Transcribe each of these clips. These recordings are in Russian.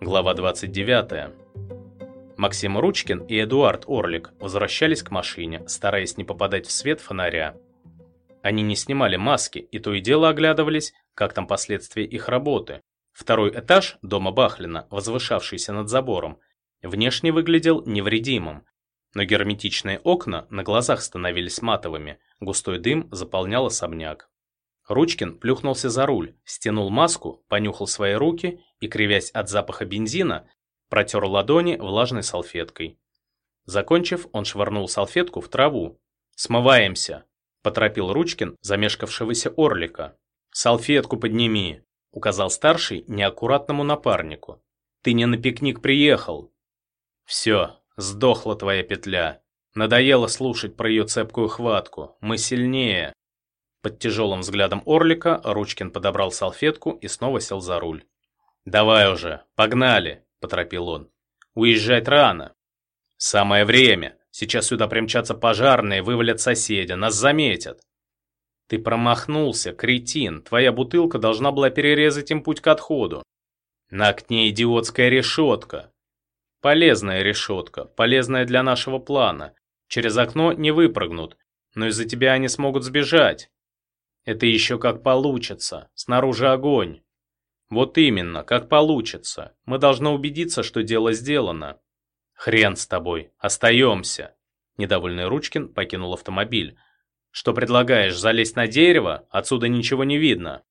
Глава 29. Максим Ручкин и Эдуард Орлик возвращались к машине, стараясь не попадать в свет фонаря. Они не снимали маски и то и дело оглядывались, как там последствия их работы. Второй этаж дома Бахлина, возвышавшийся над забором, внешне выглядел невредимым, но герметичные окна на глазах становились матовыми, густой дым заполнял особняк. Ручкин плюхнулся за руль, стянул маску, понюхал свои руки и, кривясь от запаха бензина, протер ладони влажной салфеткой. Закончив, он швырнул салфетку в траву. «Смываемся!» – поторопил Ручкин замешкавшегося орлика. «Салфетку подними!» – указал старший неаккуратному напарнику. «Ты не на пикник приехал!» «Все, сдохла твоя петля. Надоело слушать про ее цепкую хватку. Мы сильнее!» Под тяжелым взглядом Орлика Ручкин подобрал салфетку и снова сел за руль. «Давай уже, погнали!» – поторопил он. «Уезжать рано!» «Самое время! Сейчас сюда примчатся пожарные, вывалят соседи, нас заметят!» «Ты промахнулся, кретин! Твоя бутылка должна была перерезать им путь к отходу!» «На окне идиотская решетка!» «Полезная решетка, полезная для нашего плана. Через окно не выпрыгнут, но из-за тебя они смогут сбежать!» «Это еще как получится, снаружи огонь!» Вот именно, как получится. Мы должны убедиться, что дело сделано. Хрен с тобой, остаемся. Недовольный Ручкин покинул автомобиль. Что предлагаешь, залезть на дерево? Отсюда ничего не видно.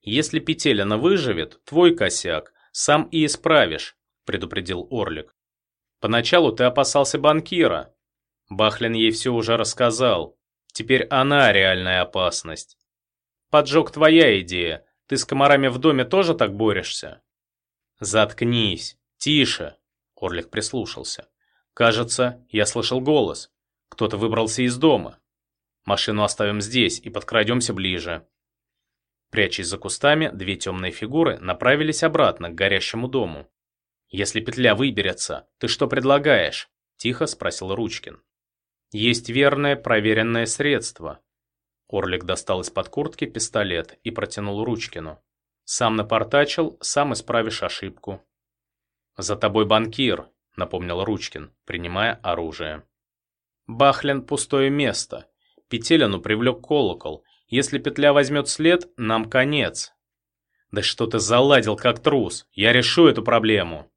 Если Петелина выживет, твой косяк, сам и исправишь, предупредил Орлик. Поначалу ты опасался банкира. Бахлин ей все уже рассказал. Теперь она реальная опасность. Поджог твоя идея, ты с комарами в доме тоже так борешься?» «Заткнись! Тише!» Орлик прислушался. «Кажется, я слышал голос. Кто-то выбрался из дома. Машину оставим здесь и подкрадемся ближе». Прячась за кустами, две темные фигуры направились обратно к горящему дому. «Если петля выберется, ты что предлагаешь?» – тихо спросил Ручкин. «Есть верное, проверенное средство. Орлик достал из-под куртки пистолет и протянул Ручкину. «Сам напортачил, сам исправишь ошибку». «За тобой банкир», — напомнил Ручкин, принимая оружие. «Бахлин — пустое место. Петелину привлек колокол. Если петля возьмет след, нам конец». «Да что ты заладил, как трус? Я решу эту проблему!»